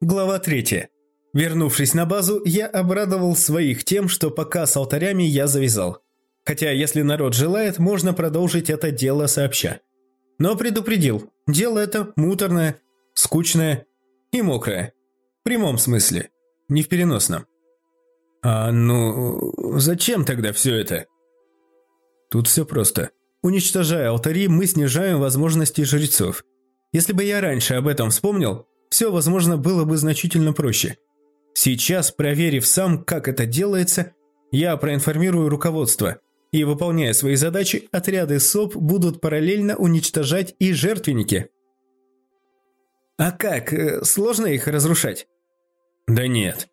Глава 3. Вернувшись на базу, я обрадовал своих тем, что пока с алтарями я завязал. Хотя, если народ желает, можно продолжить это дело сообща. Но предупредил, дело это муторное, скучное и мокрое. В прямом смысле, не в переносном. А ну, зачем тогда все это? Тут все просто. Уничтожая алтари, мы снижаем возможности жрецов. Если бы я раньше об этом вспомнил, все, возможно, было бы значительно проще. Сейчас, проверив сам, как это делается, я проинформирую руководство, и, выполняя свои задачи, отряды СОП будут параллельно уничтожать и жертвенники. А как, э, сложно их разрушать? Да нет.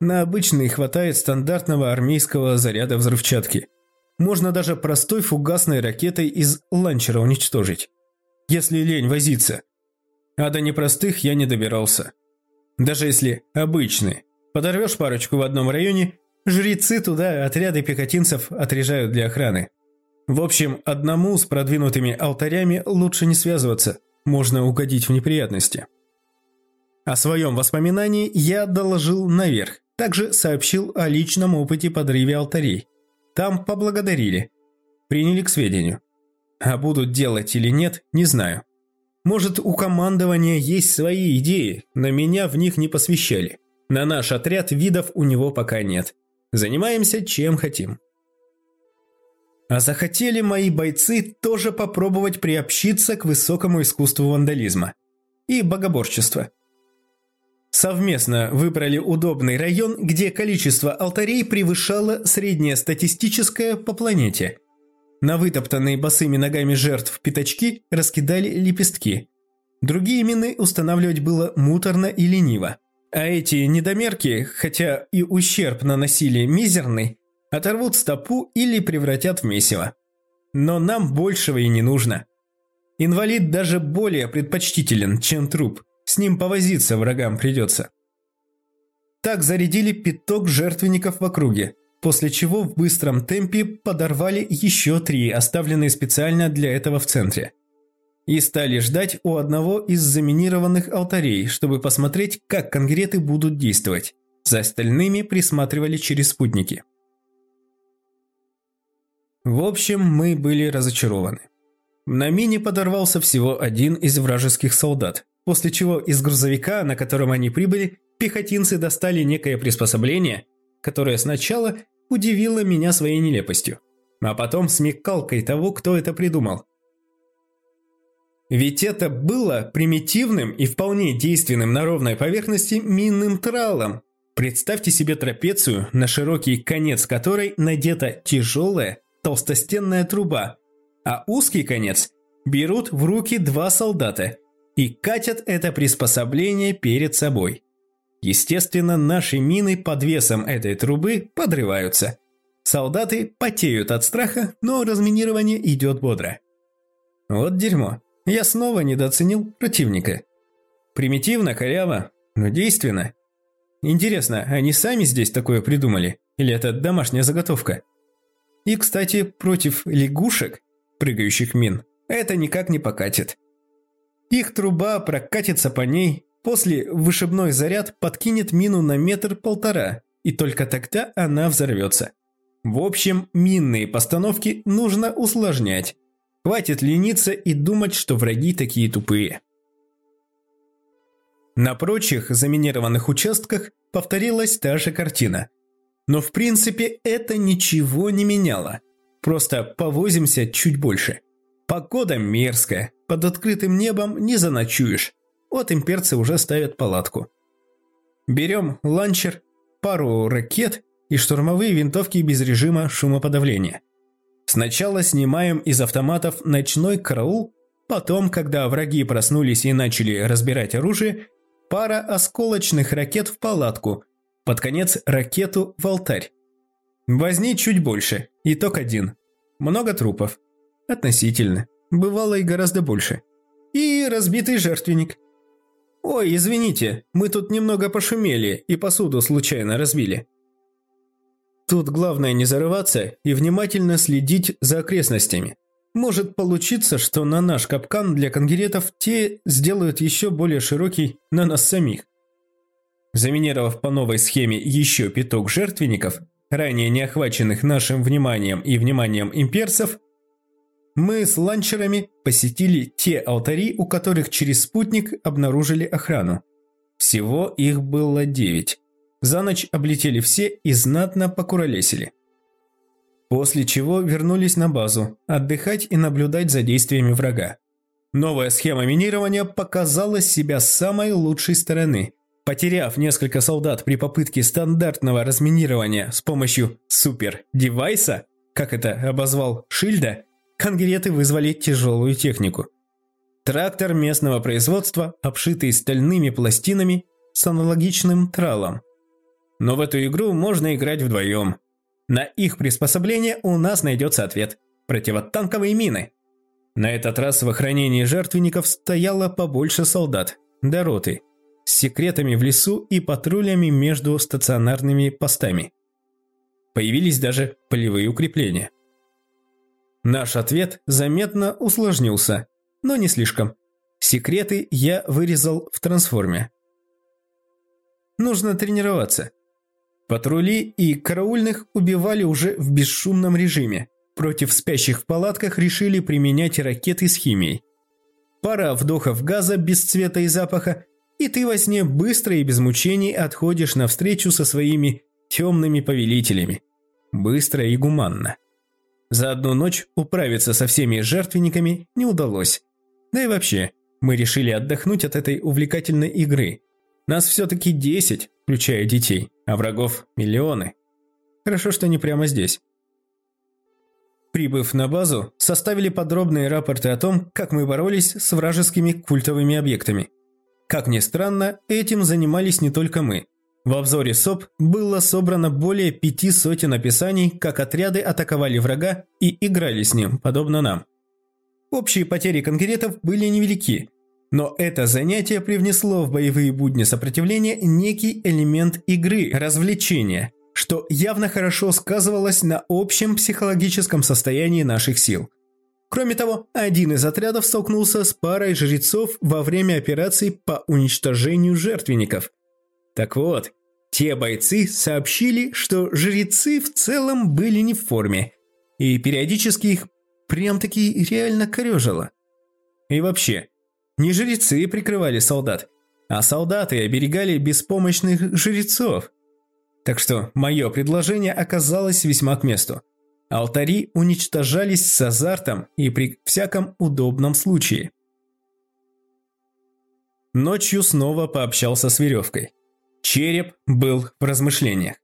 На обычные хватает стандартного армейского заряда взрывчатки. Можно даже простой фугасной ракетой из ланчера уничтожить. Если лень возиться. А до непростых я не добирался. Даже если обычные. Подорвешь парочку в одном районе, жрецы туда отряды пехотинцев отряжают для охраны. В общем, одному с продвинутыми алтарями лучше не связываться, можно угодить в неприятности. О своем воспоминании я доложил наверх, также сообщил о личном опыте подрыве алтарей. Там поблагодарили, приняли к сведению. А будут делать или нет, не знаю. Может, у командования есть свои идеи, но меня в них не посвящали. На наш отряд видов у него пока нет. Занимаемся чем хотим. А захотели мои бойцы тоже попробовать приобщиться к высокому искусству вандализма и богоборчества. Совместно выбрали удобный район, где количество алтарей превышало среднее статистическое по планете – на вытоптанные босыми ногами жертв пятачки раскидали лепестки. Другие мины устанавливать было муторно и лениво. А эти недомерки, хотя и ущерб наносили мизерный, оторвут стопу или превратят в месиво. Но нам большего и не нужно. Инвалид даже более предпочтителен, чем труп. С ним повозиться врагам придется. Так зарядили пяток жертвенников в округе, после чего в быстром темпе подорвали еще три, оставленные специально для этого в центре. И стали ждать у одного из заминированных алтарей, чтобы посмотреть, как конгреты будут действовать. За остальными присматривали через спутники. В общем, мы были разочарованы. На мине подорвался всего один из вражеских солдат, после чего из грузовика, на котором они прибыли, пехотинцы достали некое приспособление, которое сначала удивило меня своей нелепостью, а потом смекалкой того, кто это придумал. Ведь это было примитивным и вполне действенным на ровной поверхности минным тралом. Представьте себе трапецию, на широкий конец которой надета тяжелая толстостенная труба, а узкий конец берут в руки два солдата и катят это приспособление перед собой. Естественно, наши мины под весом этой трубы подрываются. Солдаты потеют от страха, но разминирование идет бодро. Вот дерьмо. Я снова недооценил противника. Примитивно, коряво, но действенно. Интересно, они сами здесь такое придумали? Или это домашняя заготовка? И, кстати, против лягушек, прыгающих мин, это никак не покатит. Их труба прокатится по ней, После вышибной заряд подкинет мину на метр-полтора, и только тогда она взорвется. В общем, минные постановки нужно усложнять. Хватит лениться и думать, что враги такие тупые. На прочих заминированных участках повторилась та же картина. Но в принципе это ничего не меняло. Просто повозимся чуть больше. Погода мерзкая, под открытым небом не заночуешь. Вот имперцы уже ставят палатку. Берем ланчер, пару ракет и штурмовые винтовки без режима шумоподавления. Сначала снимаем из автоматов ночной караул, потом, когда враги проснулись и начали разбирать оружие, пара осколочных ракет в палатку, под конец ракету в алтарь. Возни чуть больше, итог один. Много трупов. Относительно. Бывало и гораздо больше. И разбитый жертвенник. «Ой, извините, мы тут немного пошумели и посуду случайно разбили». Тут главное не зарываться и внимательно следить за окрестностями. Может получиться, что на наш капкан для конгеретов те сделают еще более широкий на нас самих. Заминировав по новой схеме еще пяток жертвенников, ранее не охваченных нашим вниманием и вниманием имперцев, мы с ланчерами посетили те алтари, у которых через спутник обнаружили охрану. Всего их было девять. За ночь облетели все и знатно покуролесили. После чего вернулись на базу, отдыхать и наблюдать за действиями врага. Новая схема минирования показала себя с самой лучшей стороны. Потеряв несколько солдат при попытке стандартного разминирования с помощью супер-девайса, как это обозвал Шильда, конгреты вызвали тяжелую технику. Трактор местного производства, обшитый стальными пластинами с аналогичным тралом. Но в эту игру можно играть вдвоем. На их приспособление у нас найдется ответ – противотанковые мины. На этот раз в охранении жертвенников стояло побольше солдат, до роты, с секретами в лесу и патрулями между стационарными постами. Появились даже полевые укрепления. Наш ответ заметно усложнился, но не слишком. Секреты я вырезал в трансформе. Нужно тренироваться. Патрули и караульных убивали уже в бесшумном режиме. Против спящих в палатках решили применять ракеты с химией. Пара вдохов газа без цвета и запаха, и ты во сне быстро и без мучений отходишь навстречу со своими темными повелителями. Быстро и гуманно. За одну ночь управиться со всеми жертвенниками не удалось. Да и вообще, мы решили отдохнуть от этой увлекательной игры. Нас все-таки 10, включая детей, а врагов миллионы. Хорошо, что не прямо здесь. Прибыв на базу, составили подробные рапорты о том, как мы боролись с вражескими культовыми объектами. Как ни странно, этим занимались не только мы. В обзоре СОП было собрано более пяти сотен описаний, как отряды атаковали врага и играли с ним, подобно нам. Общие потери конкретов были невелики, но это занятие привнесло в боевые будни сопротивления некий элемент игры, развлечения – что явно хорошо сказывалось на общем психологическом состоянии наших сил. Кроме того, один из отрядов столкнулся с парой жрецов во время операции по уничтожению жертвенников. Так вот, те бойцы сообщили, что жрецы в целом были не в форме, и периодически их прям-таки реально корежило. И вообще, не жрецы прикрывали солдат, а солдаты оберегали беспомощных жрецов – так что мое предложение оказалось весьма к месту. Алтари уничтожались с азартом и при всяком удобном случае. Ночью снова пообщался с веревкой. Череп был в размышлениях.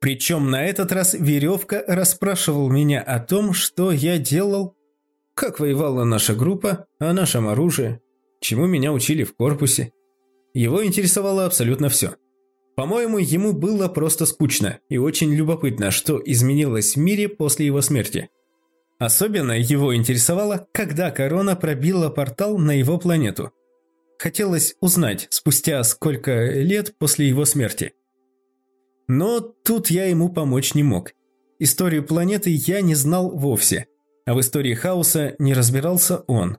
Причем на этот раз веревка расспрашивал меня о том, что я делал, как воевала наша группа, о нашем оружии, чему меня учили в корпусе. Его интересовало абсолютно все. По-моему, ему было просто скучно и очень любопытно, что изменилось в мире после его смерти. Особенно его интересовало, когда корона пробила портал на его планету. Хотелось узнать, спустя сколько лет после его смерти. Но тут я ему помочь не мог. Историю планеты я не знал вовсе, а в истории хаоса не разбирался он.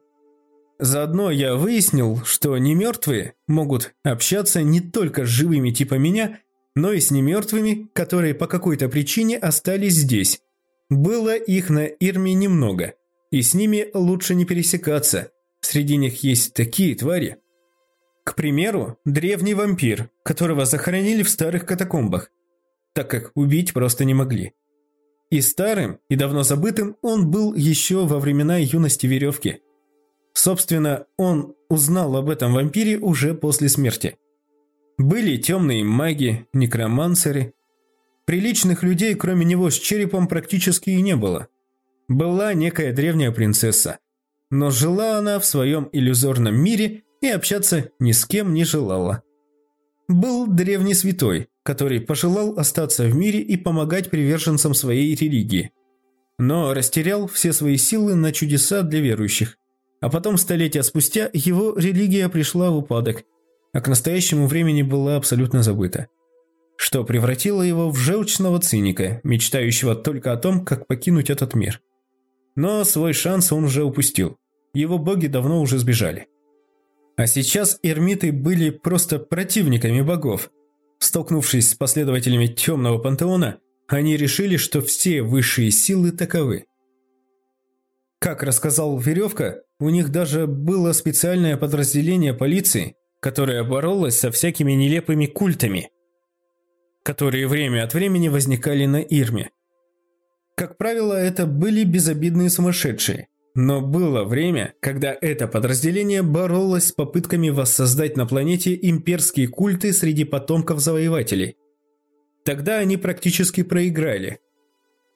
Заодно я выяснил, что немертвые могут общаться не только с живыми типа меня, но и с немертвыми, которые по какой-то причине остались здесь. Было их на Ирме немного, и с ними лучше не пересекаться. Среди них есть такие твари. К примеру, древний вампир, которого захоронили в старых катакомбах, так как убить просто не могли. И старым, и давно забытым он был еще во времена юности веревки – Собственно, он узнал об этом вампире уже после смерти. Были темные маги, некромансеры. Приличных людей, кроме него, с черепом практически и не было. Была некая древняя принцесса, но жила она в своем иллюзорном мире и общаться ни с кем не желала. Был древний святой, который пожелал остаться в мире и помогать приверженцам своей религии, но растерял все свои силы на чудеса для верующих. А потом, столетия спустя, его религия пришла в упадок, а к настоящему времени была абсолютно забыта. Что превратило его в желчного циника, мечтающего только о том, как покинуть этот мир. Но свой шанс он уже упустил. Его боги давно уже сбежали. А сейчас эрмиты были просто противниками богов. Столкнувшись с последователями темного пантеона, они решили, что все высшие силы таковы. Как рассказал Веревка, у них даже было специальное подразделение полиции, которое боролось со всякими нелепыми культами, которые время от времени возникали на Ирме. Как правило, это были безобидные сумасшедшие, но было время, когда это подразделение боролось с попытками воссоздать на планете имперские культы среди потомков завоевателей. Тогда они практически проиграли.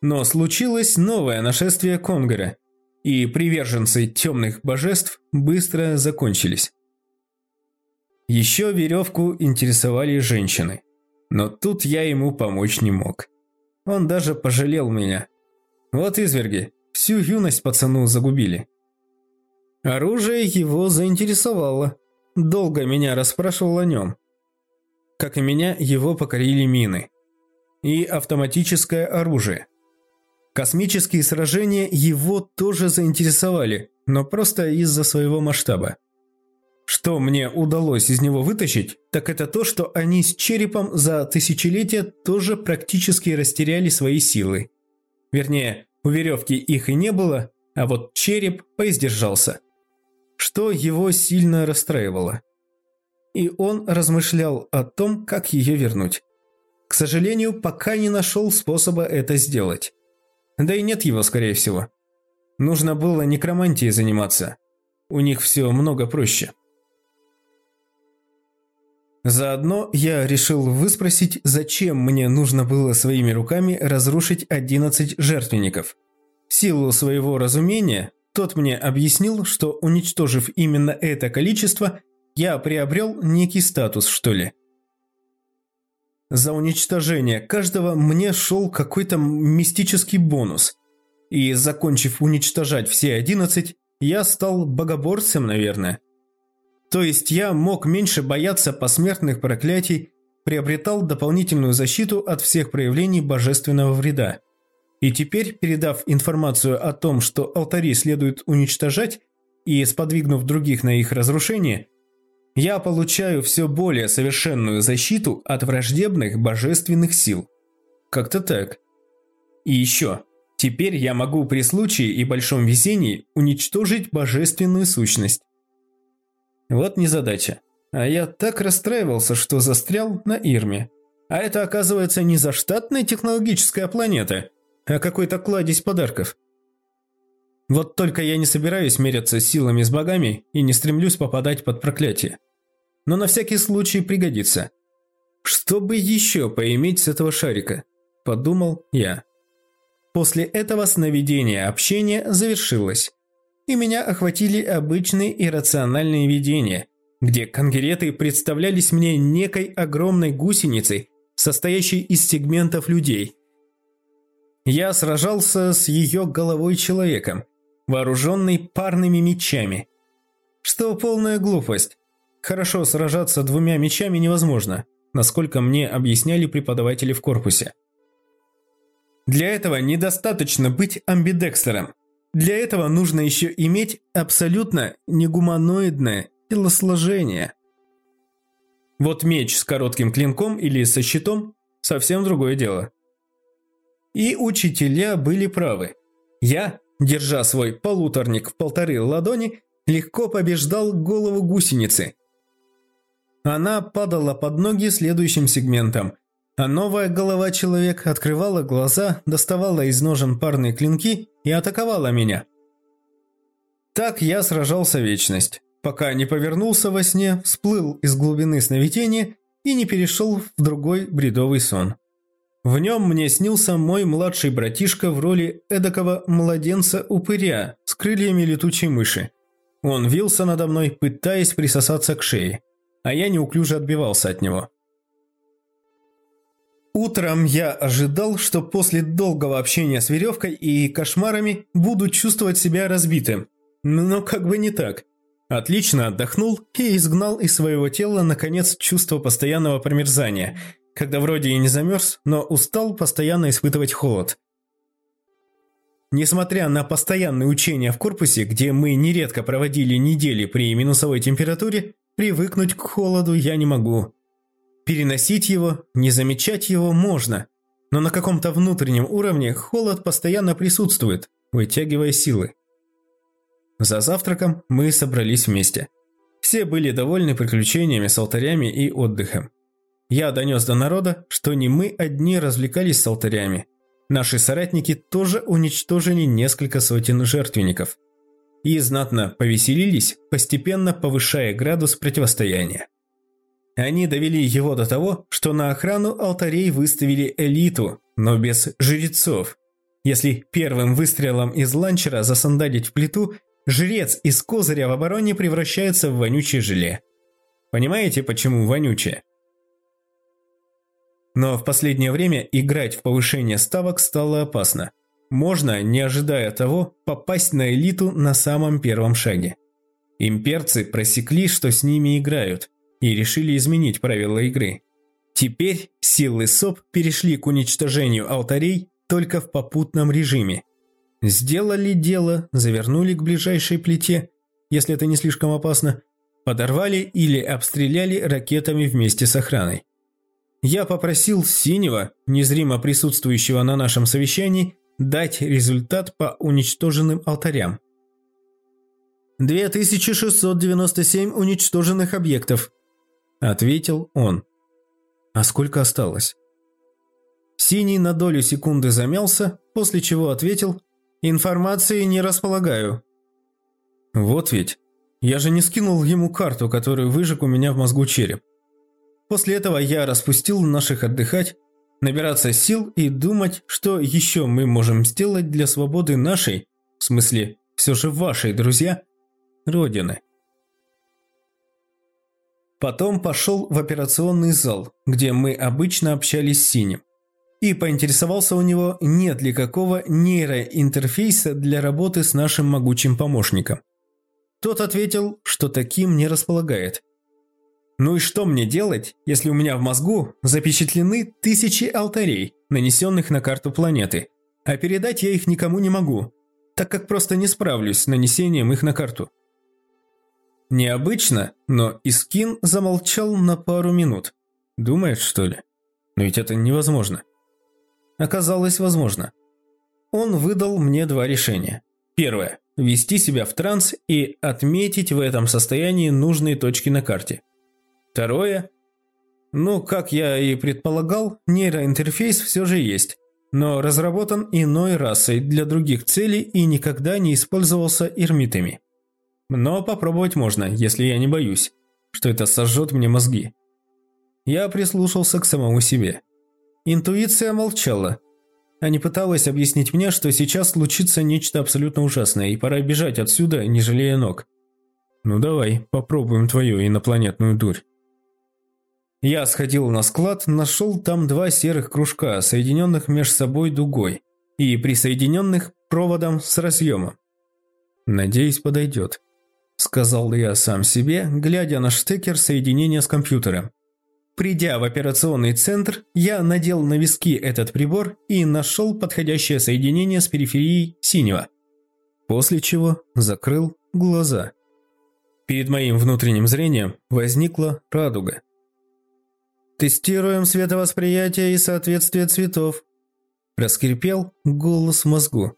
Но случилось новое нашествие Конгора – и приверженцы темных божеств быстро закончились. Еще веревку интересовали женщины, но тут я ему помочь не мог. Он даже пожалел меня. Вот изверги, всю юность пацану загубили. Оружие его заинтересовало. Долго меня расспрашивал о нем. Как и меня, его покорили мины. И автоматическое оружие – Космические сражения его тоже заинтересовали, но просто из-за своего масштаба. Что мне удалось из него вытащить, так это то, что они с черепом за тысячелетия тоже практически растеряли свои силы. Вернее, у веревки их и не было, а вот череп поиздержался. Что его сильно расстраивало. И он размышлял о том, как ее вернуть. К сожалению, пока не нашел способа это сделать. Да и нет его, скорее всего. Нужно было некромантией заниматься. У них все много проще. Заодно я решил выспросить, зачем мне нужно было своими руками разрушить 11 жертвенников. В силу своего разумения, тот мне объяснил, что уничтожив именно это количество, я приобрел некий статус, что ли. За уничтожение каждого мне шел какой-то мистический бонус. И, закончив уничтожать все 11, я стал богоборцем, наверное. То есть я мог меньше бояться посмертных проклятий, приобретал дополнительную защиту от всех проявлений божественного вреда. И теперь, передав информацию о том, что алтари следует уничтожать, и сподвигнув других на их разрушение – я получаю все более совершенную защиту от враждебных божественных сил. Как-то так. И еще. Теперь я могу при случае и большом везении уничтожить божественную сущность. Вот незадача. А я так расстраивался, что застрял на Ирме. А это, оказывается, не заштатная технологическая планета, а какой-то кладезь подарков. Вот только я не собираюсь меряться силами с богами и не стремлюсь попадать под проклятие. Но на всякий случай пригодится. Что бы еще поиметь с этого шарика? Подумал я. После этого сновидение общения завершилось. И меня охватили обычные иррациональные видения, где конгреты представлялись мне некой огромной гусеницей, состоящей из сегментов людей. Я сражался с ее головой человеком, вооруженный парными мечами. Что полная глупость. Хорошо сражаться двумя мечами невозможно, насколько мне объясняли преподаватели в корпусе. Для этого недостаточно быть амбидекстером. Для этого нужно еще иметь абсолютно негуманоидное телосложение. Вот меч с коротким клинком или со щитом – совсем другое дело. И учителя были правы. Я держа свой полуторник в полторы ладони, легко побеждал голову гусеницы. Она падала под ноги следующим сегментом, а новая голова человека открывала глаза, доставала из ножен парные клинки и атаковала меня. Так я сражался вечность, пока не повернулся во сне, всплыл из глубины сновидения и не перешел в другой бредовый сон. В нем мне снился мой младший братишка в роли эдакого младенца-упыря с крыльями летучей мыши. Он вился надо мной, пытаясь присосаться к шее, а я неуклюже отбивался от него. Утром я ожидал, что после долгого общения с веревкой и кошмарами буду чувствовать себя разбитым. Но как бы не так. Отлично отдохнул и изгнал из своего тела, наконец, чувство постоянного промерзания – когда вроде и не замерз, но устал постоянно испытывать холод. Несмотря на постоянные учения в корпусе, где мы нередко проводили недели при минусовой температуре, привыкнуть к холоду я не могу. Переносить его, не замечать его можно, но на каком-то внутреннем уровне холод постоянно присутствует, вытягивая силы. За завтраком мы собрались вместе. Все были довольны приключениями с алтарями и отдыхом. Я донес до народа, что не мы одни развлекались с алтарями. Наши соратники тоже уничтожили несколько сотен жертвенников. И знатно повеселились, постепенно повышая градус противостояния. Они довели его до того, что на охрану алтарей выставили элиту, но без жрецов. Если первым выстрелом из ланчера засандалить в плиту, жрец из козыря в обороне превращается в вонючее желе. Понимаете, почему вонючее? Но в последнее время играть в повышение ставок стало опасно. Можно, не ожидая того, попасть на элиту на самом первом шаге. Имперцы просекли, что с ними играют, и решили изменить правила игры. Теперь силы СОП перешли к уничтожению алтарей только в попутном режиме. Сделали дело, завернули к ближайшей плите, если это не слишком опасно, подорвали или обстреляли ракетами вместе с охраной. Я попросил Синего, незримо присутствующего на нашем совещании, дать результат по уничтоженным алтарям. 2697 уничтоженных объектов, ответил он. А сколько осталось? Синий на долю секунды замялся, после чего ответил «Информации не располагаю». Вот ведь, я же не скинул ему карту, которую выжег у меня в мозгу череп. После этого я распустил наших отдыхать, набираться сил и думать, что еще мы можем сделать для свободы нашей, в смысле, все же вашей, друзья, Родины. Потом пошел в операционный зал, где мы обычно общались с Синим, и поинтересовался у него, нет ли какого нейроинтерфейса для работы с нашим могучим помощником. Тот ответил, что таким не располагает – ну и что мне делать, если у меня в мозгу запечатлены тысячи алтарей, нанесенных на карту планеты, а передать я их никому не могу, так как просто не справлюсь с нанесением их на карту? Необычно, но Искин замолчал на пару минут. Думает, что ли? Но ведь это невозможно. Оказалось, возможно. Он выдал мне два решения. Первое – ввести себя в транс и отметить в этом состоянии нужные точки на карте – Второе. Ну, как я и предполагал, нейроинтерфейс все же есть, но разработан иной расой для других целей и никогда не использовался эрмитами. Но попробовать можно, если я не боюсь, что это сожжет мне мозги. Я прислушался к самому себе. Интуиция молчала, а не пыталась объяснить мне, что сейчас случится нечто абсолютно ужасное, и пора бежать отсюда, не жалея ног. Ну давай, попробуем твою инопланетную дурь. Я сходил на склад, нашел там два серых кружка, соединенных между собой дугой и присоединенных проводом с разъемом. «Надеюсь, подойдет», – сказал я сам себе, глядя на штекер соединения с компьютером. Придя в операционный центр, я надел на виски этот прибор и нашел подходящее соединение с периферией синего. После чего закрыл глаза. Перед моим внутренним зрением возникла радуга – Тестируем световосприятие и соответствие цветов. Раскрепел голос в мозгу.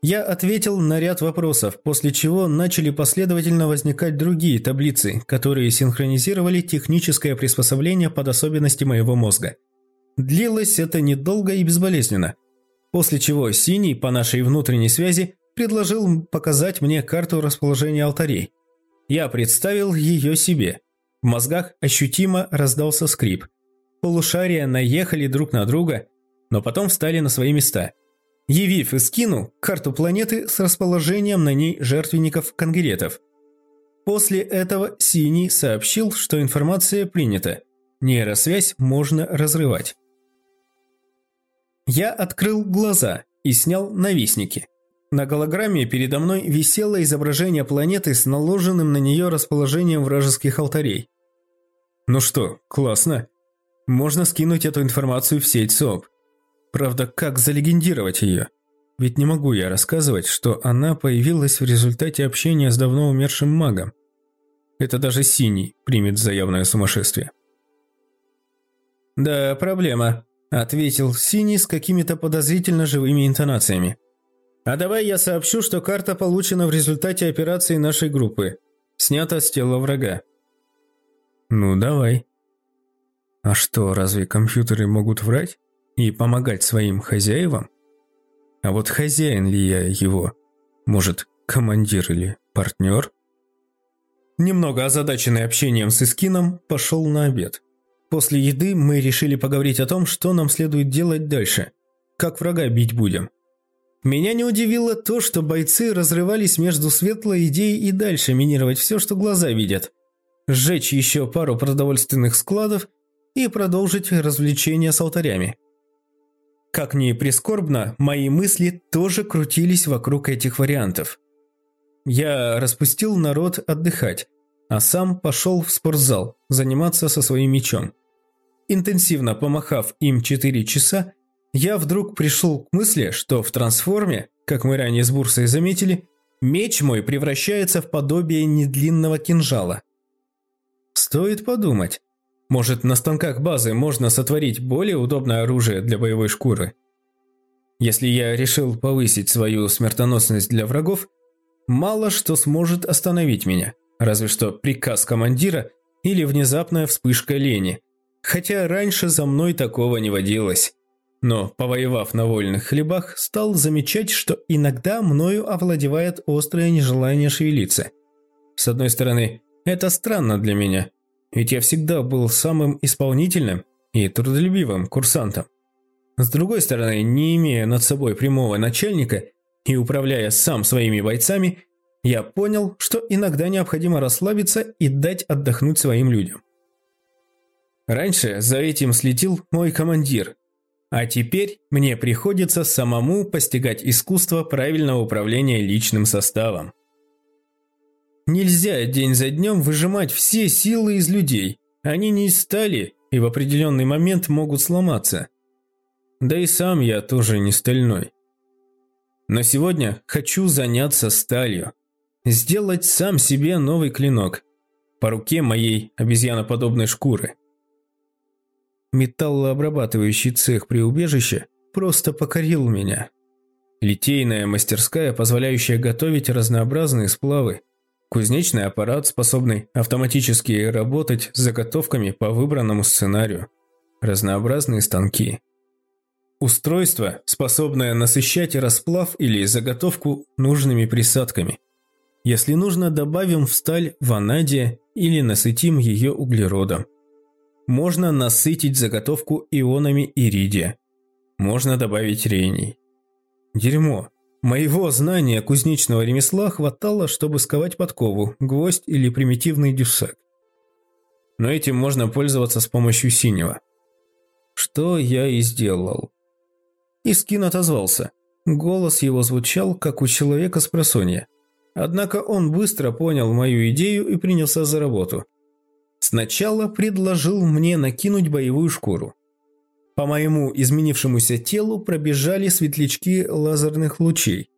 Я ответил на ряд вопросов, после чего начали последовательно возникать другие таблицы, которые синхронизировали техническое приспособление под особенности моего мозга. Длилось это недолго и безболезненно. После чего Синий, по нашей внутренней связи, предложил показать мне карту расположения алтарей. Я представил ее себе – в мозгах ощутимо раздался скрип. Полушария наехали друг на друга, но потом встали на свои места. Явив Искину карту планеты с расположением на ней жертвенников конгретов. После этого Синий сообщил, что информация принята. Нейросвязь можно разрывать. Я открыл глаза и снял навесники. На голограмме передо мной висело изображение планеты с наложенным на нее расположением вражеских алтарей. Ну что, классно. Можно скинуть эту информацию в сеть СОП. Правда, как залегендировать ее? Ведь не могу я рассказывать, что она появилась в результате общения с давно умершим магом. Это даже Синий примет за явное сумасшествие. «Да, проблема», – ответил Синий с какими-то подозрительно живыми интонациями. «А давай я сообщу, что карта получена в результате операции нашей группы. Снята с тела врага». «Ну, давай». «А что, разве компьютеры могут врать и помогать своим хозяевам? А вот хозяин ли я его? Может, командир или партнер?» Немного озадаченный общением с Искином, пошел на обед. После еды мы решили поговорить о том, что нам следует делать дальше. Как врага бить будем. Меня не удивило то, что бойцы разрывались между светлой идеей и дальше минировать все, что глаза видят. Сжечь еще пару продовольственных складов и продолжить развлечения с алтарями. Как ни прискорбно, мои мысли тоже крутились вокруг этих вариантов. Я распустил народ отдыхать, а сам пошел в спортзал заниматься со своим мечом. Интенсивно помахав им 4 часа, я вдруг пришел к мысли, что в трансформе, как мы ранее с Бурсой заметили, меч мой превращается в подобие недлинного кинжала. Стоит подумать. Может, на станках базы можно сотворить более удобное оружие для боевой шкуры? Если я решил повысить свою смертоносность для врагов, мало что сможет остановить меня, разве что приказ командира или внезапная вспышка лени – хотя раньше за мной такого не водилось. Но, повоевав на вольных хлебах, стал замечать, что иногда мною овладевает острое нежелание шевелиться. С одной стороны, это странно для меня, ведь я всегда был самым исполнительным и трудолюбивым курсантом. С другой стороны, не имея над собой прямого начальника и управляя сам своими бойцами, я понял, что иногда необходимо расслабиться и дать отдохнуть своим людям. Раньше за этим следил мой командир, а теперь мне приходится самому постигать искусство правильного управления личным составом. Нельзя день за днем выжимать все силы из людей. Они не из стали и в определенный момент могут сломаться. Да и сам я тоже не стальной. Но сегодня хочу заняться сталью. Сделать сам себе новый клинок. По руке моей обезьяноподобной шкуры. Металлообрабатывающий цех при убежище просто покорил меня. Литейная мастерская, позволяющая готовить разнообразные сплавы. Кузнечный аппарат, способный автоматически работать с заготовками по выбранному сценарию. Разнообразные станки. Устройство, способное насыщать расплав или заготовку нужными присадками. Если нужно, добавим в сталь ванадия или насытим ее углеродом. Можно насытить заготовку ионами иридия. Можно добавить рений. Дерьмо. Моего знания кузнечного ремесла хватало, чтобы сковать подкову, гвоздь или примитивный дюсак. Но этим можно пользоваться с помощью синего. Что я и сделал. Искин отозвался. Голос его звучал, как у человека с просонья. Однако он быстро понял мою идею и принялся за работу – Сначала предложил мне накинуть боевую шкуру. По моему изменившемуся телу пробежали светлячки лазерных лучей.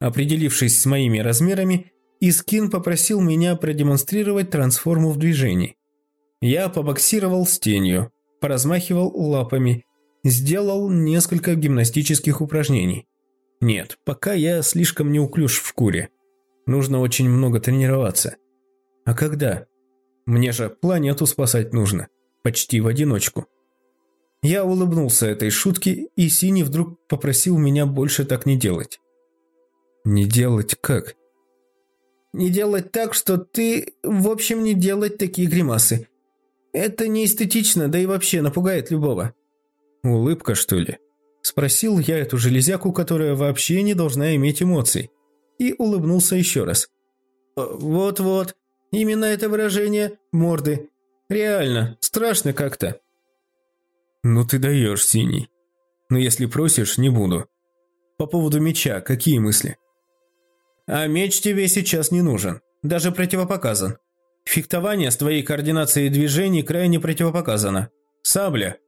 Определившись с моими размерами, Искин попросил меня продемонстрировать трансформу в движении. Я побоксировал с тенью, поразмахивал лапами, сделал несколько гимнастических упражнений. Нет, пока я слишком неуклюж в шкуре. Нужно очень много тренироваться. А когда? Мне же планету спасать нужно. Почти в одиночку. Я улыбнулся этой шутке, и Синий вдруг попросил меня больше так не делать. Не делать как? Не делать так, что ты... В общем, не делать такие гримасы. Это не эстетично, да и вообще напугает любого. Улыбка, что ли? Спросил я эту железяку, которая вообще не должна иметь эмоций. И улыбнулся еще раз. «Вот-вот, Именно это выражение морды. Реально, страшно как-то. Ну ты даешь, Синий. Но если просишь, не буду. По поводу меча, какие мысли? А меч тебе сейчас не нужен. Даже противопоказан. Фехтование с твоей координацией движений крайне противопоказано. Сабля.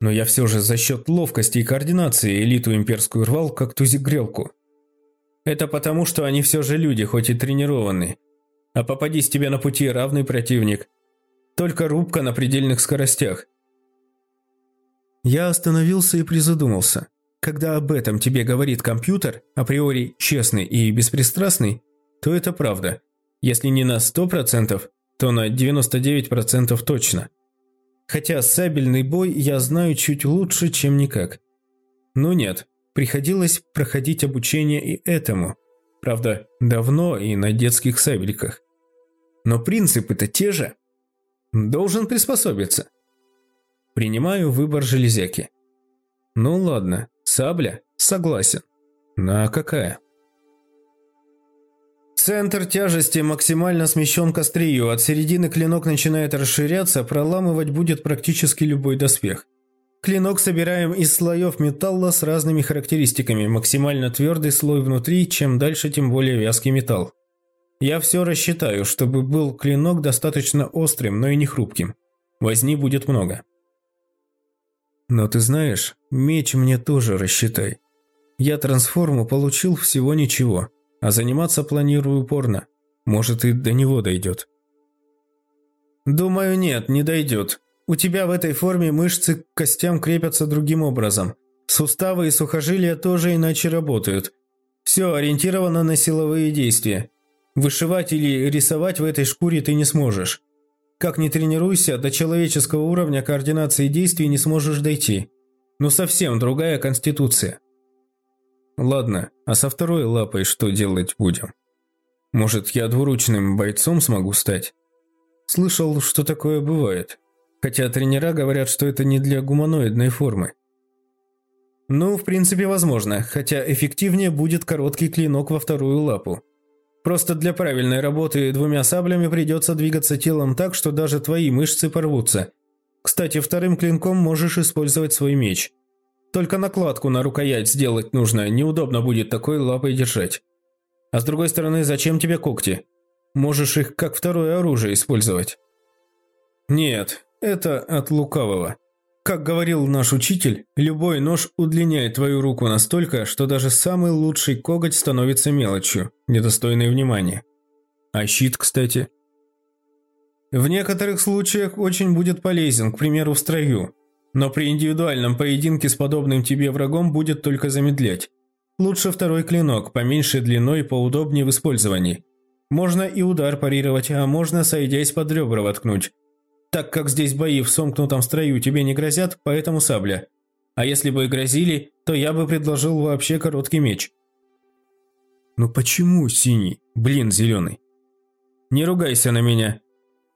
Но я все же за счет ловкости и координации элиту имперскую рвал, как тузик-грелку. Это потому, что они все же люди, хоть и тренированные. А попадись тебе на пути равный противник. Только рубка на предельных скоростях. Я остановился и призадумался. Когда об этом тебе говорит компьютер, априори честный и беспристрастный, то это правда. Если не на 100%, то на 99% точно. Хотя сабельный бой я знаю чуть лучше, чем никак. Но нет, приходилось проходить обучение и этому. Правда, давно и на детских сабельках. Но принципы-то те же. Должен приспособиться. Принимаю выбор железяки. Ну ладно, сабля, согласен. Ну а какая? Центр тяжести максимально смещен к острию, от середины клинок начинает расширяться, проламывать будет практически любой доспех. Клинок собираем из слоев металла с разными характеристиками, максимально твердый слой внутри, чем дальше, тем более вязкий металл. Я все рассчитаю, чтобы был клинок достаточно острым, но и не хрупким. Возни будет много. Но ты знаешь, меч мне тоже рассчитай. Я трансформу получил всего ничего, а заниматься планирую упорно. Может и до него дойдет. Думаю, нет, не дойдет. У тебя в этой форме мышцы к костям крепятся другим образом. Суставы и сухожилия тоже иначе работают. Все ориентировано на силовые действия. Вышивать или рисовать в этой шкуре ты не сможешь. Как ни тренируйся, до человеческого уровня координации действий не сможешь дойти. Но совсем другая конституция. Ладно, а со второй лапой что делать будем? Может, я двуручным бойцом смогу стать? Слышал, что такое бывает. Хотя тренера говорят, что это не для гуманоидной формы. Ну, в принципе, возможно, хотя эффективнее будет короткий клинок во вторую лапу. Просто для правильной работы двумя саблями придется двигаться телом так, что даже твои мышцы порвутся. Кстати, вторым клинком можешь использовать свой меч. Только накладку на рукоять сделать нужно, неудобно будет такой лапой держать. А с другой стороны, зачем тебе когти? Можешь их как второе оружие использовать. Нет, это от лукавого. Как говорил наш учитель, любой нож удлиняет твою руку настолько, что даже самый лучший коготь становится мелочью, недостойной внимания. А щит, кстати. В некоторых случаях очень будет полезен, к примеру, в строю. Но при индивидуальном поединке с подобным тебе врагом будет только замедлять. Лучше второй клинок, поменьше длиной поудобнее в использовании. Можно и удар парировать, а можно, сойдясь под ребра воткнуть. Так как здесь бои в сомкнутом строю тебе не грозят, поэтому сабля. А если бы и грозили, то я бы предложил вообще короткий меч. Ну почему синий? Блин, зеленый. Не ругайся на меня.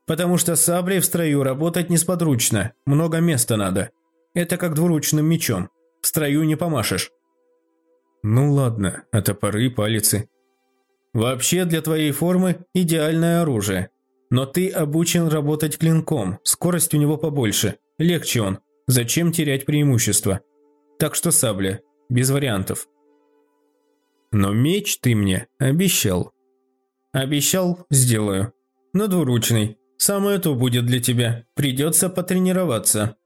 Потому что саблей в строю работать несподручно, много места надо. Это как двуручным мечом. В строю не помашешь. Ну ладно, а топоры, палицы. Вообще для твоей формы идеальное оружие. Но ты обучен работать клинком, скорость у него побольше, легче он. Зачем терять преимущество? Так что сабля, без вариантов. Но меч ты мне обещал. Обещал, сделаю. Но двуручный. Самое то будет для тебя. Придется потренироваться.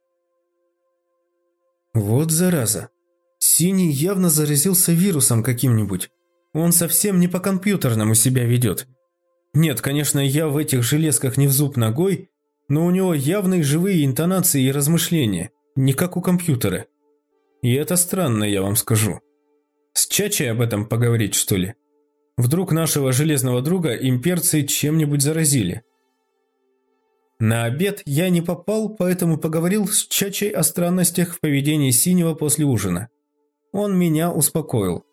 Вот зараза. Синий явно заразился вирусом каким-нибудь. Он совсем не по-компьютерному себя ведет. Нет, конечно, я в этих железках не в зуб ногой, но у него явные живые интонации и размышления, не как у компьютера. И это странно, я вам скажу. С Чачей об этом поговорить, что ли? Вдруг нашего железного друга имперцы чем-нибудь заразили? На обед я не попал, поэтому поговорил с Чачей о странностях в поведении Синего после ужина. Он меня успокоил.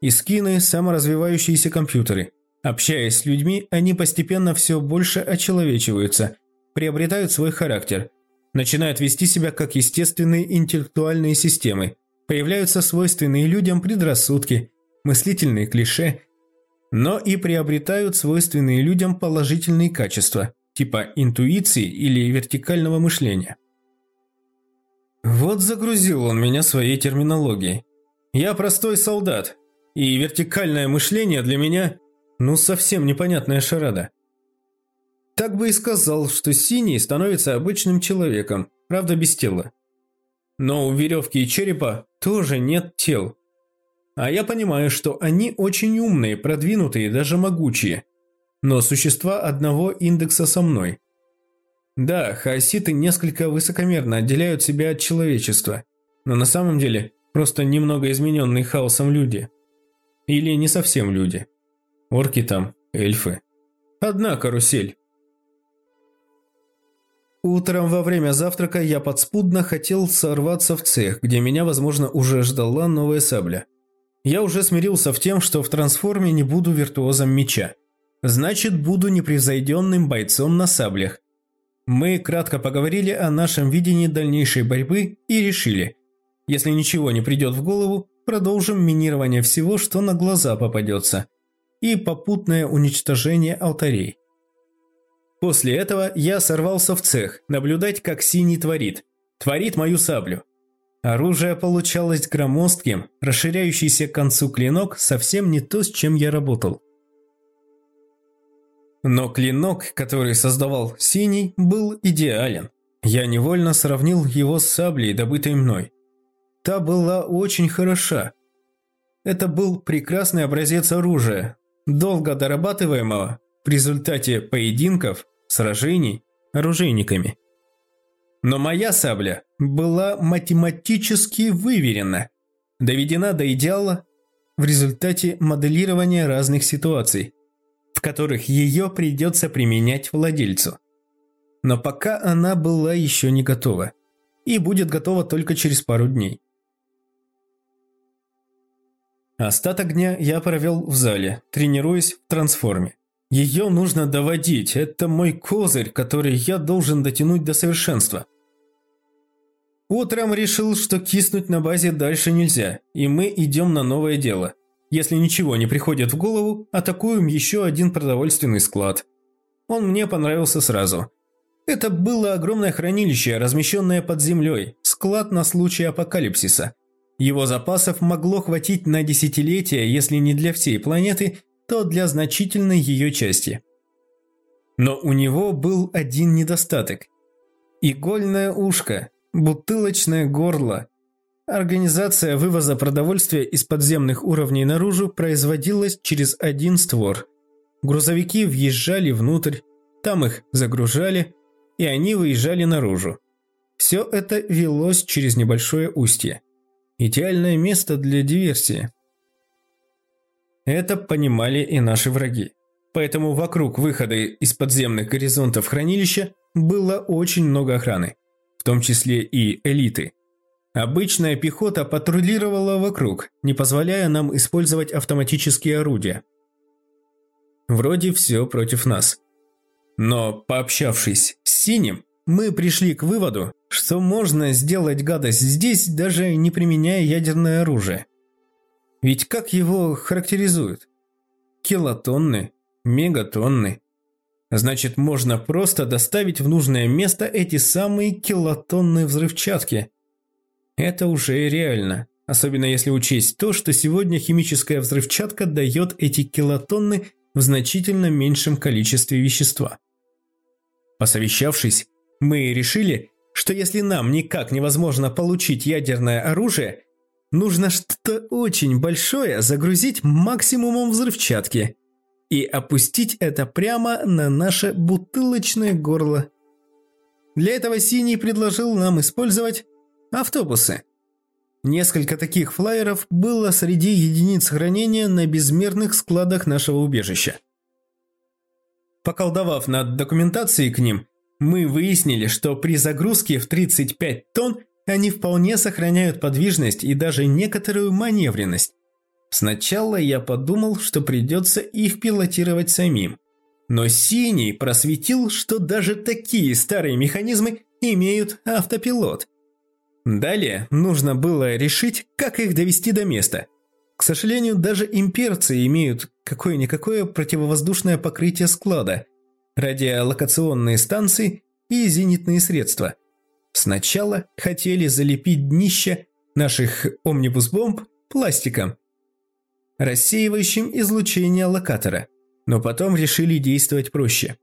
Искины – саморазвивающиеся компьютеры – Общаясь с людьми, они постепенно все больше очеловечиваются, приобретают свой характер, начинают вести себя как естественные интеллектуальные системы, появляются свойственные людям предрассудки, мыслительные клише, но и приобретают свойственные людям положительные качества, типа интуиции или вертикального мышления. Вот загрузил он меня своей терминологией. Я простой солдат, и вертикальное мышление для меня ну, совсем непонятная шарада. Так бы и сказал, что синий становится обычным человеком, правда без тела. Но у веревки и черепа тоже нет тел. А я понимаю, что они очень умные, продвинутые, даже могучие. Но существа одного индекса со мной. Да, хаоситы несколько высокомерно отделяют себя от человечества, но на самом деле просто немного измененные хаосом люди. Или не совсем люди. Орки там, эльфы. Одна карусель. Утром во время завтрака я подспудно хотел сорваться в цех, где меня, возможно, уже ждала новая сабля. Я уже смирился в тем, что в трансформе не буду виртуозом меча. Значит, буду непревзойденным бойцом на саблях. Мы кратко поговорили о нашем видении дальнейшей борьбы и решили, если ничего не придет в голову, продолжим минирование всего, что на глаза попадется, и попутное уничтожение алтарей. После этого я сорвался в цех, наблюдать, как Синий творит. Творит мою саблю. Оружие получалось громоздким, расширяющийся к концу клинок совсем не то, с чем я работал. Но клинок, который создавал Синий, был идеален. Я невольно сравнил его с саблей, добытой мной. Та была очень хороша. Это был прекрасный образец оружия, долго дорабатываемого в результате поединков сражений оружейниками. Но моя сабля была математически выверена, доведена до идеала в результате моделирования разных ситуаций, в которых ее придется применять владельцу. Но пока она была еще не готова, и будет готова только через пару дней. Остаток дня я провел в зале, тренируясь в трансформе. Ее нужно доводить, это мой козырь, который я должен дотянуть до совершенства. Утром решил, что киснуть на базе дальше нельзя, и мы идем на новое дело. Если ничего не приходит в голову, атакуем еще один продовольственный склад. Он мне понравился сразу. Это было огромное хранилище, размещенное под землей, склад на случай апокалипсиса. Его запасов могло хватить на десятилетия, если не для всей планеты, то для значительной ее части. Но у него был один недостаток. Игольное ушко, бутылочное горло. Организация вывоза продовольствия из подземных уровней наружу производилась через один створ. Грузовики въезжали внутрь, там их загружали, и они выезжали наружу. Все это велось через небольшое устье. Идеальное место для диверсии. Это понимали и наши враги. Поэтому вокруг выхода из подземных горизонтов хранилища было очень много охраны, в том числе и элиты. Обычная пехота патрулировала вокруг, не позволяя нам использовать автоматические орудия. Вроде все против нас. Но пообщавшись с Синим, мы пришли к выводу, что можно сделать гадость здесь, даже не применяя ядерное оружие. Ведь как его характеризуют? Килотонны, мегатонны. Значит, можно просто доставить в нужное место эти самые килотонны взрывчатки. Это уже реально, особенно если учесть то, что сегодня химическая взрывчатка дает эти килотонны в значительно меньшем количестве вещества. Посовещавшись, мы решили, что если нам никак невозможно получить ядерное оружие, Нужно что-то очень большое загрузить максимумом взрывчатки и опустить это прямо на наше бутылочное горло. Для этого Синий предложил нам использовать автобусы. Несколько таких флайеров было среди единиц хранения на безмерных складах нашего убежища. Поколдовав над документацией к ним, мы выяснили, что при загрузке в 35 тонн они вполне сохраняют подвижность и даже некоторую маневренность. Сначала я подумал, что придется их пилотировать самим. Но Синий просветил, что даже такие старые механизмы имеют автопилот. Далее нужно было решить, как их довести до места. К сожалению, даже имперцы имеют какое-никакое противовоздушное покрытие склада, радиолокационные станции и зенитные средства. Сначала хотели залепить днище наших омнибус-бомб пластиком, рассеивающим излучение локатора, но потом решили действовать проще.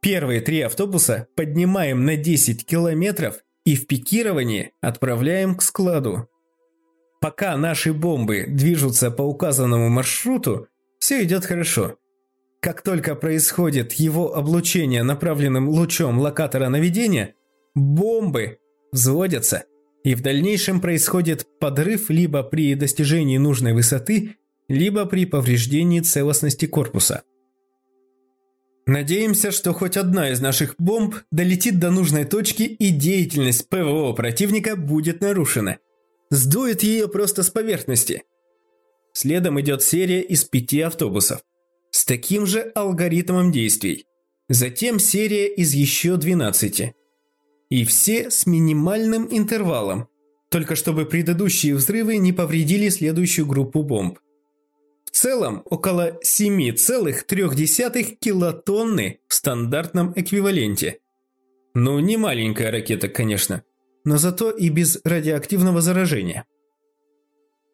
Первые три автобуса поднимаем на 10 километров и в пикировании отправляем к складу. Пока наши бомбы движутся по указанному маршруту, все идет хорошо. Как только происходит его облучение направленным лучом локатора наведения, бомбы взводятся, и в дальнейшем происходит подрыв либо при достижении нужной высоты, либо при повреждении целостности корпуса. Надеемся, что хоть одна из наших бомб долетит до нужной точки и деятельность ПВО противника будет нарушена. Сдует ее просто с поверхности. Следом идет серия из пяти автобусов с таким же алгоритмом действий. Затем серия из еще 12. И все с минимальным интервалом, только чтобы предыдущие взрывы не повредили следующую группу бомб. В целом около 7,3 килотонны в стандартном эквиваленте. Ну, не маленькая ракета, конечно, но зато и без радиоактивного заражения.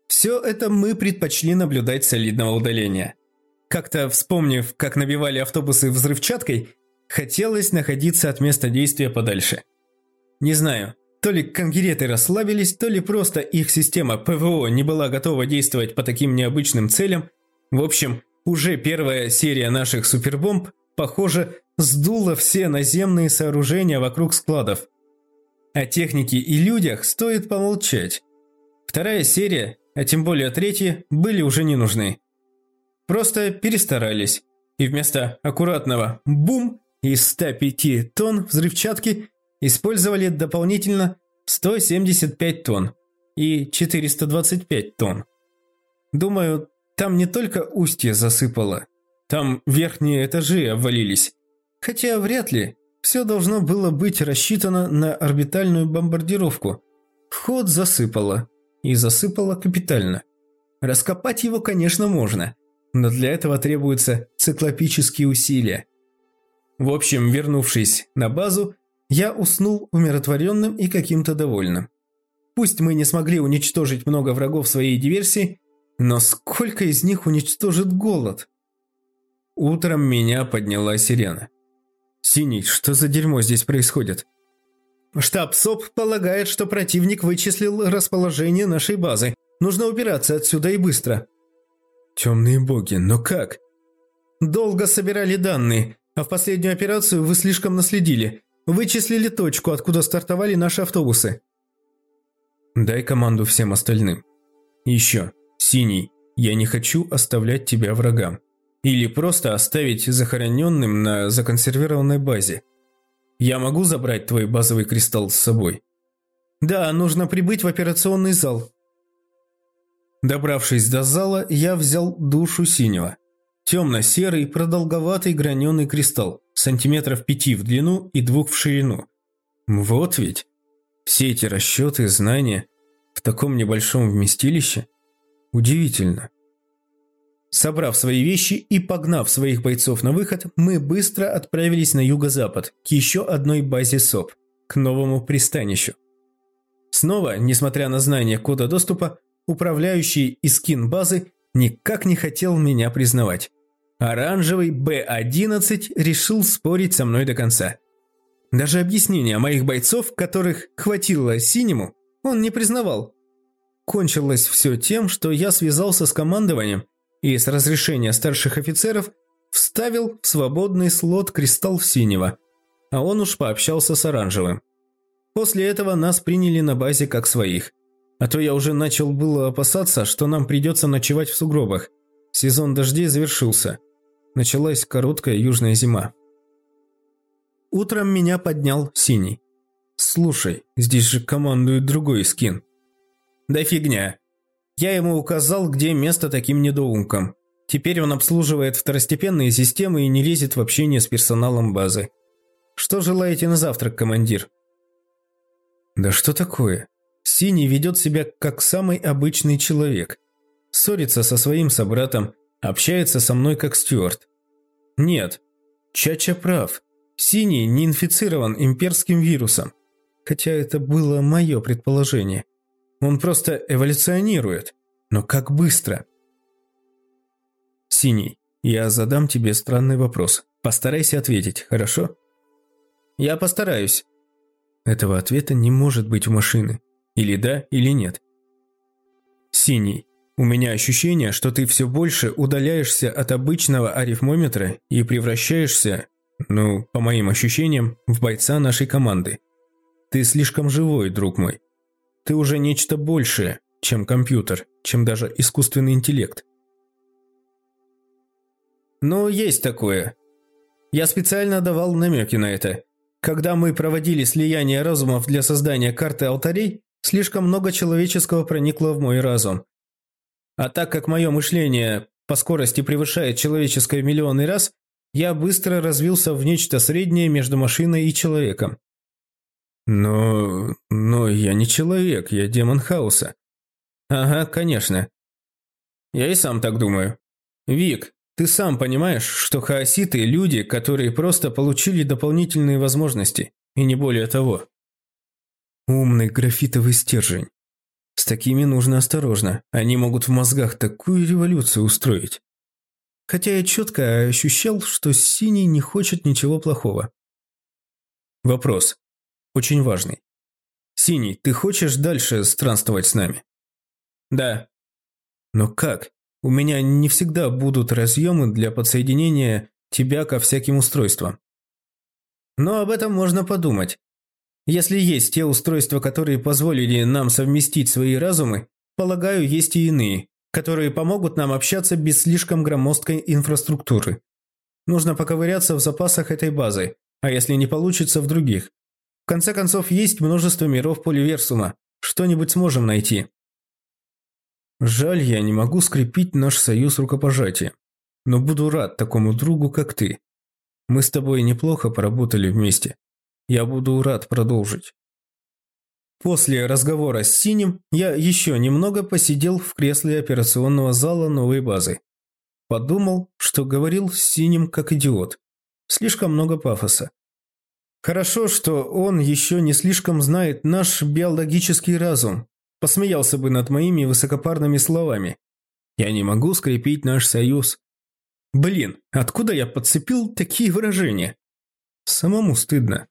Все это мы предпочли наблюдать солидного удаления. Как-то вспомнив, как набивали автобусы взрывчаткой, хотелось находиться от места действия подальше. Не знаю, то ли конгереты расслабились, то ли просто их система ПВО не была готова действовать по таким необычным целям. В общем, уже первая серия наших супербомб, похоже, сдула все наземные сооружения вокруг складов. О технике и людях стоит помолчать. Вторая серия, а тем более третья, были уже не нужны. Просто перестарались. И вместо аккуратного «бум» из 105 тонн взрывчатки использовали дополнительно 175 тонн и 425 тонн. Думаю, там не только устье засыпало, там верхние этажи обвалились. Хотя вряд ли, все должно было быть рассчитано на орбитальную бомбардировку. Вход засыпало, и засыпало капитально. Раскопать его, конечно, можно, но для этого требуются циклопические усилия. В общем, вернувшись на базу, я уснул умиротворенным и каким-то довольным. Пусть мы не смогли уничтожить много врагов своей диверсии, но сколько из них уничтожит голод? Утром меня подняла сирена. «Синий, что за дерьмо здесь происходит?» «Штаб СОП полагает, что противник вычислил расположение нашей базы. Нужно убираться отсюда и быстро». «Темные боги, но как?» «Долго собирали данные, а в последнюю операцию вы слишком наследили. Вычислили точку, откуда стартовали наши автобусы. Дай команду всем остальным. Еще, Синий, я не хочу оставлять тебя врагам. Или просто оставить захороненным на законсервированной базе. Я могу забрать твой базовый кристалл с собой? Да, нужно прибыть в операционный зал. Добравшись до зала, я взял душу синего. Темно-серый, продолговатый граненый кристалл, сантиметров пяти в длину и двух в ширину. Вот ведь. Все эти расчеты, знания в таком небольшом вместилище. Удивительно. Собрав свои вещи и погнав своих бойцов на выход, мы быстро отправились на юго-запад, к еще одной базе СОП, к новому пристанищу. Снова, несмотря на знание кода доступа, управляющий Искин базы никак не хотел меня признавать. Оранжевый Б-11 решил спорить со мной до конца. Даже объяснения моих бойцов, которых хватило синему, он не признавал. Кончилось все тем, что я связался с командованием и с разрешения старших офицеров вставил в свободный слот кристалл синего, а он уж пообщался с оранжевым. После этого нас приняли на базе как своих – а то я уже начал было опасаться, что нам придется ночевать в сугробах. Сезон дождей завершился. Началась короткая южная зима. Утром меня поднял Синий. «Слушай, здесь же командует другой скин». «Да фигня. Я ему указал, где место таким недоумкам. Теперь он обслуживает второстепенные системы и не лезет в общение с персоналом базы. Что желаете на завтрак, командир?» «Да что такое? Синий ведет себя как самый обычный человек. Ссорится со своим собратом, общается со мной как Стюарт. Нет, Чача прав. Синий не инфицирован имперским вирусом. Хотя это было мое предположение. Он просто эволюционирует. Но как быстро? Синий, я задам тебе странный вопрос. Постарайся ответить, хорошо? Я постараюсь. Этого ответа не может быть у машины. Или да, или нет. Синий. У меня ощущение, что ты все больше удаляешься от обычного арифмометра и превращаешься, ну, по моим ощущениям, в бойца нашей команды. Ты слишком живой, друг мой. Ты уже нечто большее, чем компьютер, чем даже искусственный интеллект. Ну, есть такое. Я специально давал намеки на это. Когда мы проводили слияние разумов для создания карты алтарей, слишком много человеческого проникло в мой разум. А так как мое мышление по скорости превышает человеческое миллионный раз, я быстро развился в нечто среднее между машиной и человеком. Но... но я не человек, я демон хаоса. Ага, конечно. Я и сам так думаю. Вик, ты сам понимаешь, что хаоситы – люди, которые просто получили дополнительные возможности, и не более того. Умный графитовый стержень. С такими нужно осторожно, они могут в мозгах такую революцию устроить. Хотя я четко ощущал, что Синий не хочет ничего плохого. Вопрос. Очень важный. Синий, ты хочешь дальше странствовать с нами? Да. Но как? У меня не всегда будут разъемы для подсоединения тебя ко всяким устройствам. Но об этом можно подумать. Если есть те устройства, которые позволили нам совместить свои разумы, полагаю, есть и иные, которые помогут нам общаться без слишком громоздкой инфраструктуры. Нужно поковыряться в запасах этой базы, а если не получится, в других. В конце концов, есть множество миров Поливерсума. Что-нибудь сможем найти. Жаль, я не могу скрепить наш союз рукопожатием. Но буду рад такому другу, как ты. Мы с тобой неплохо поработали вместе. Я буду рад продолжить. После разговора с Синим я еще немного посидел в кресле операционного зала новой базы. Подумал, что говорил с Синим как идиот. Слишком много пафоса. Хорошо, что он еще не слишком знает наш биологический разум. Посмеялся бы над моими высокопарными словами. Я не могу скрепить наш союз. Блин, откуда я подцепил такие выражения? Самому стыдно.